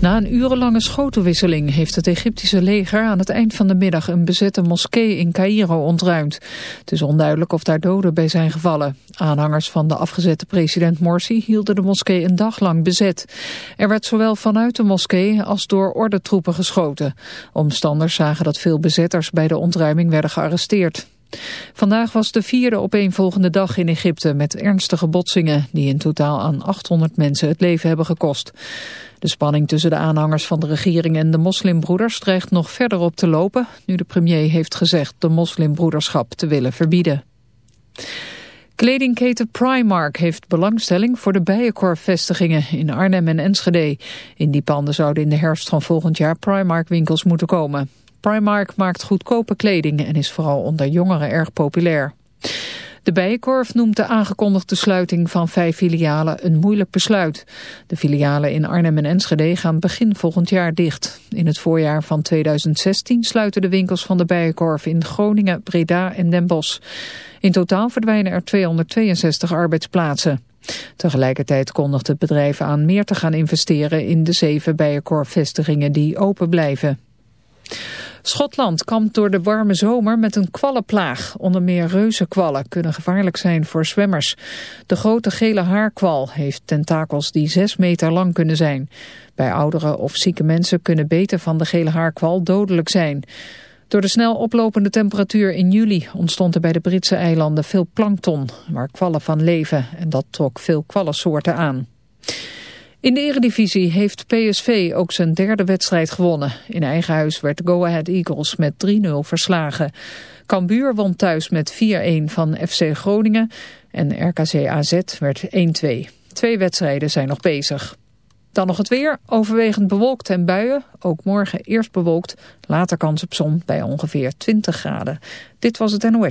Na een urenlange schotenwisseling heeft het Egyptische leger aan het eind van de middag een bezette moskee in Cairo ontruimd. Het is onduidelijk of daar doden bij zijn gevallen. Aanhangers van de afgezette president Morsi hielden de moskee een dag lang bezet. Er werd zowel vanuit de moskee als door ordentroepen geschoten. Omstanders zagen dat veel bezetters bij de ontruiming werden gearresteerd. Vandaag was de vierde opeenvolgende dag in Egypte met ernstige botsingen die in totaal aan 800 mensen het leven hebben gekost. De spanning tussen de aanhangers van de regering en de moslimbroeders dreigt nog verder op te lopen, nu de premier heeft gezegd de moslimbroederschap te willen verbieden. Kledingketen Primark heeft belangstelling voor de Bijenkorf-vestigingen in Arnhem en Enschede. In die panden zouden in de herfst van volgend jaar Primark-winkels moeten komen. Primark maakt goedkope kleding en is vooral onder jongeren erg populair. De Bijenkorf noemt de aangekondigde sluiting van vijf filialen een moeilijk besluit. De filialen in Arnhem en Enschede gaan begin volgend jaar dicht. In het voorjaar van 2016 sluiten de winkels van de Bijenkorf in Groningen, Breda en Den Bosch. In totaal verdwijnen er 262 arbeidsplaatsen. Tegelijkertijd kondigt het bedrijf aan meer te gaan investeren in de zeven Bijenkorf-vestigingen die open blijven. Schotland kampt door de warme zomer met een kwallenplaag. Onder meer reuzenkwallen kunnen gevaarlijk zijn voor zwemmers. De grote gele haarkwal heeft tentakels die 6 meter lang kunnen zijn. Bij oudere of zieke mensen kunnen beten van de gele haarkwal dodelijk zijn. Door de snel oplopende temperatuur in juli ontstond er bij de Britse eilanden veel plankton, waar kwallen van leven. En dat trok veel kwallensoorten aan. In de eredivisie heeft PSV ook zijn derde wedstrijd gewonnen. In eigen huis werd Go Ahead Eagles met 3-0 verslagen. Cambuur won thuis met 4-1 van FC Groningen en RKC AZ werd 1-2. Twee wedstrijden zijn nog bezig. Dan nog het weer, overwegend bewolkt en buien. Ook morgen eerst bewolkt, later kans op zon bij ongeveer 20 graden. Dit was het NOS.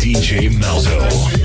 DJ Malzo.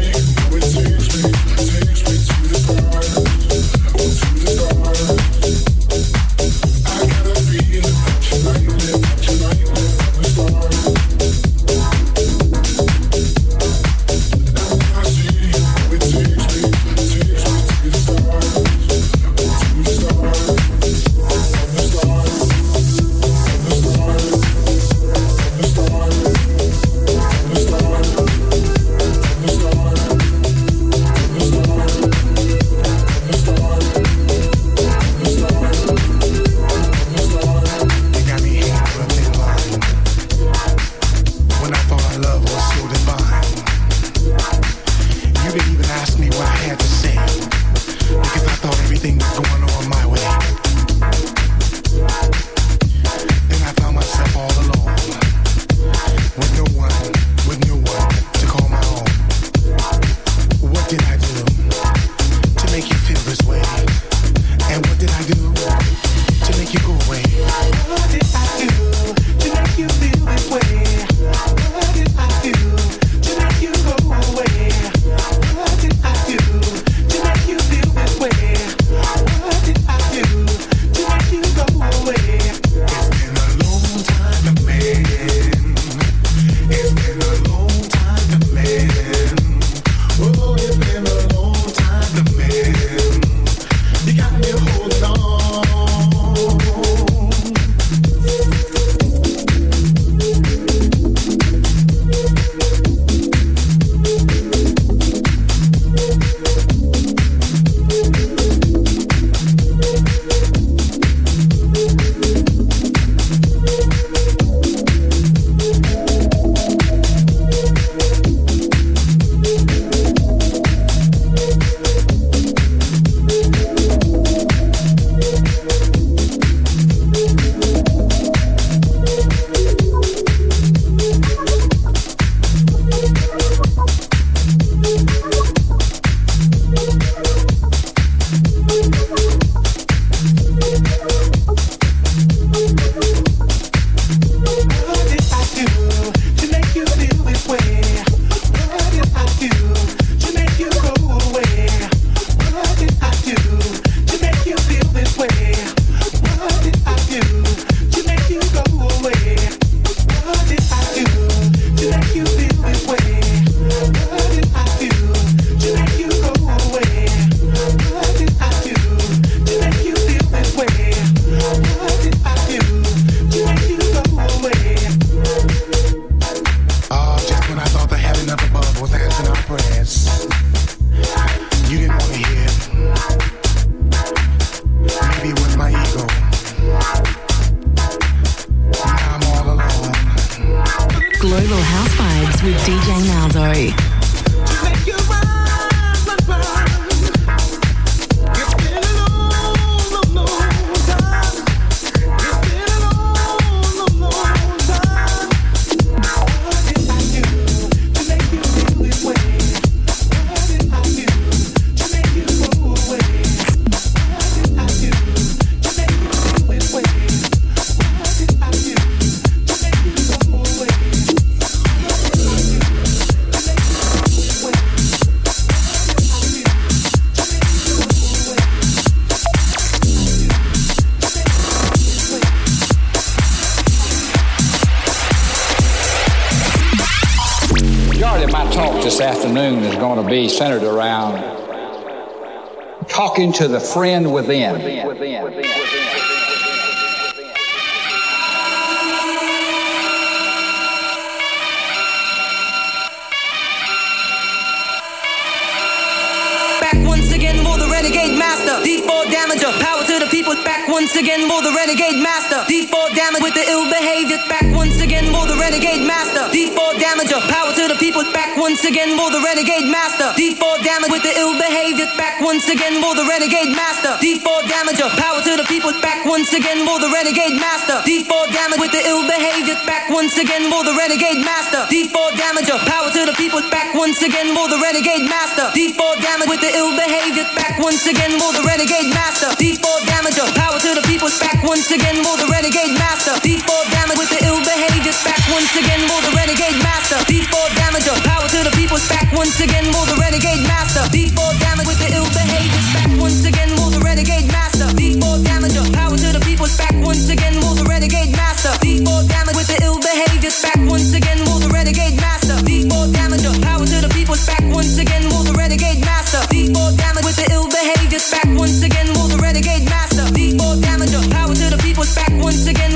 To be centered around talking to the friend within. Within within within within within Back once again, more the renegade master. D4 damage with the ill behavior. Back once again, more the renegade master. D4 damager. Power to the people. Back once again, more the renegade master. D4 damage with the ill behavior. Back once again, more the renegade master. D4 damager. Power to the people. Back once again, more the renegade master. D4 damage with the ill behavior. Back once again, more the renegade master. D4 damager. Power to the people. Back once again, more the renegade master. D4 damage with the ill behavior. Back once again, more the renegade master. D4 damager. Power to the people's back once again, more the renegade master. D4 damage with the ill behaviors back once again, more the renegade master. D4 damage, power to the people's back once again, more the renegade master. D4 damage with the ill behaviors back once again, more the renegade master. D4 damage, power to the people's back once again, more the renegade master. D4 damage with the ill behaviors back once again, more the renegade master. D4 damage, power to the people's back once again, more the renegade master. D4 damage with the ill behaviors back once again, more the renegade master. D4 damage, power to the people's back once again,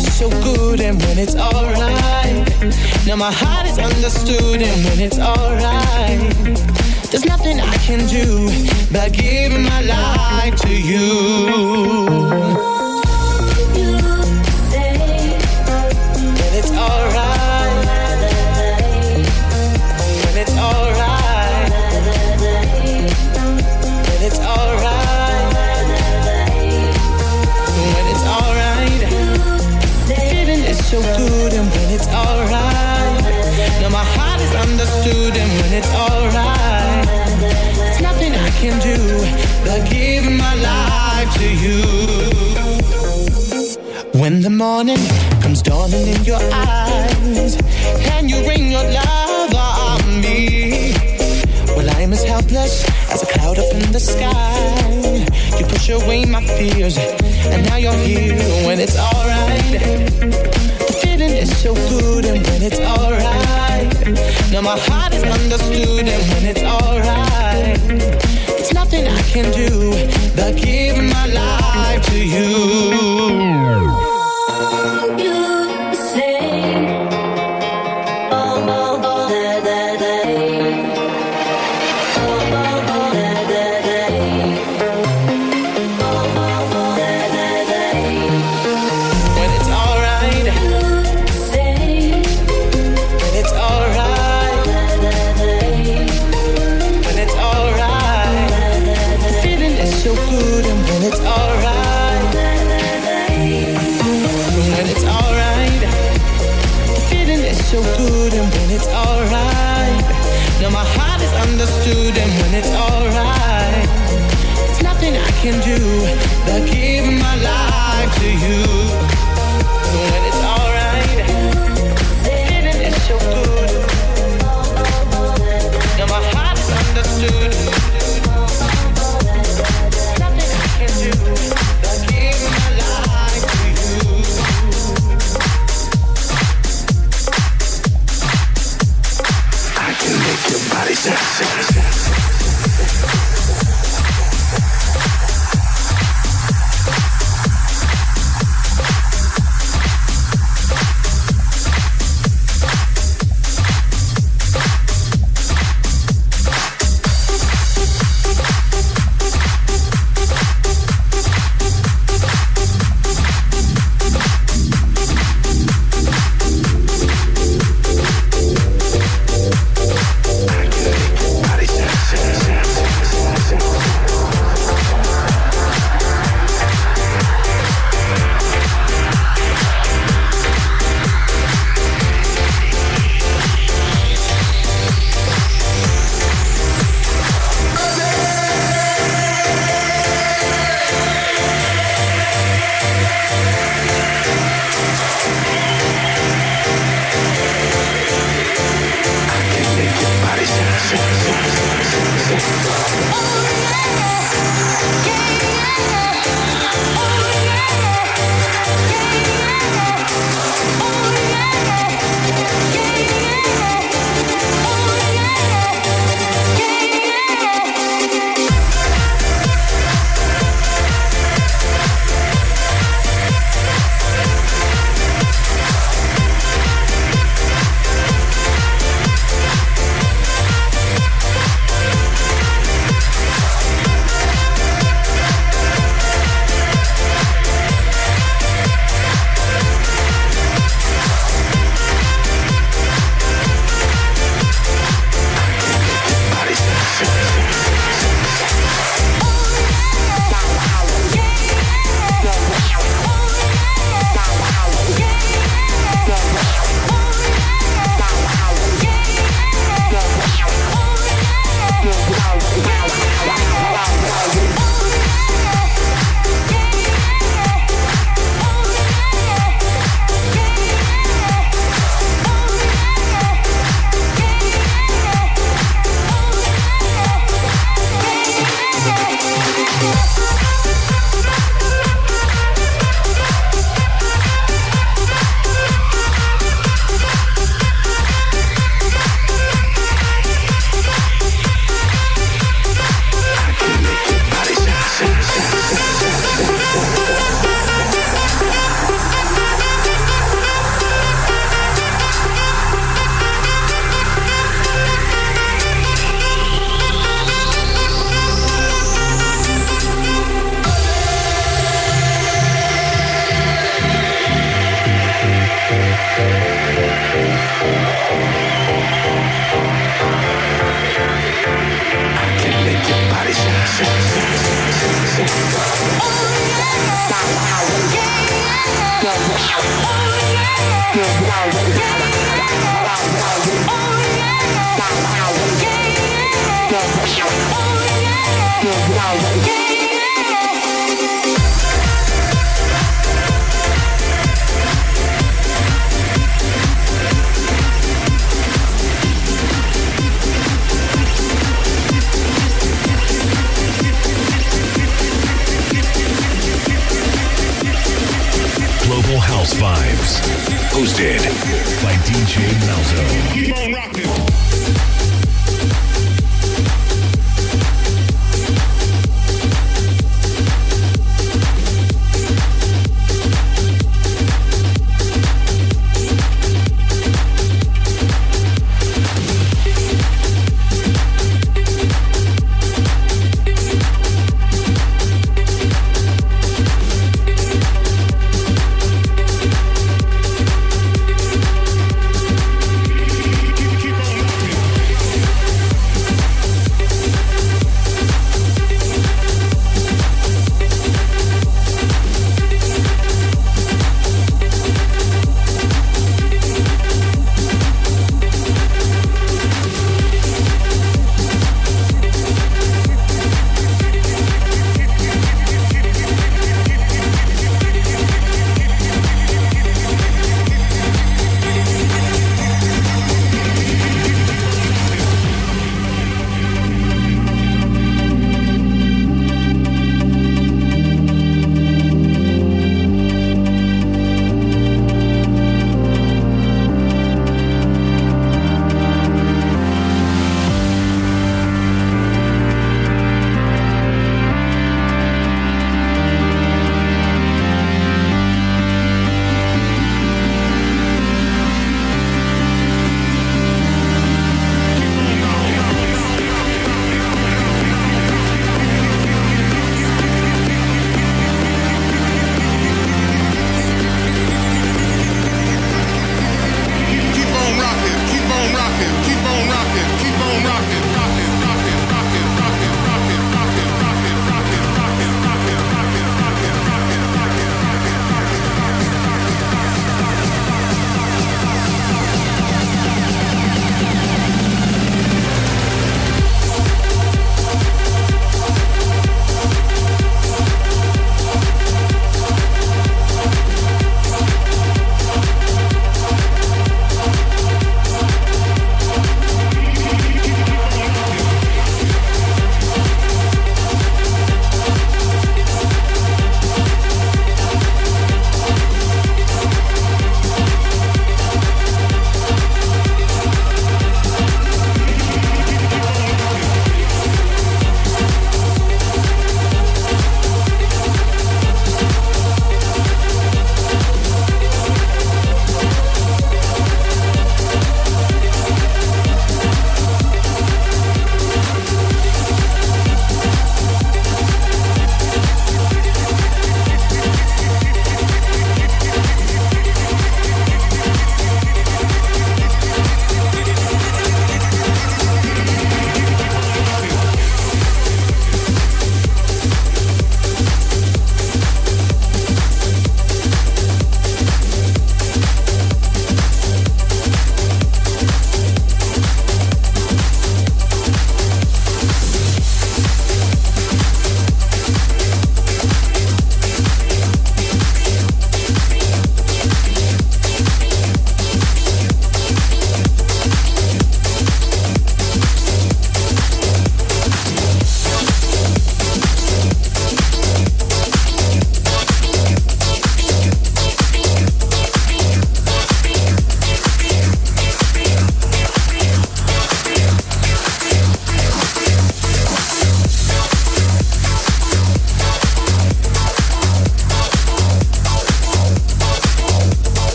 it's so good and when it's alright. Now my heart is understood and when it's alright. There's nothing I can do but give my life to you. When the morning comes dawning in your eyes and you rain your love on me, well, I'm as helpless as a cloud up in the sky. You push away my fears, and now you're here when it's alright. The feeling is so good, and when it's alright. Now my heart is understood, and when it's alright. It's nothing I can do but give my life to you. Thank you.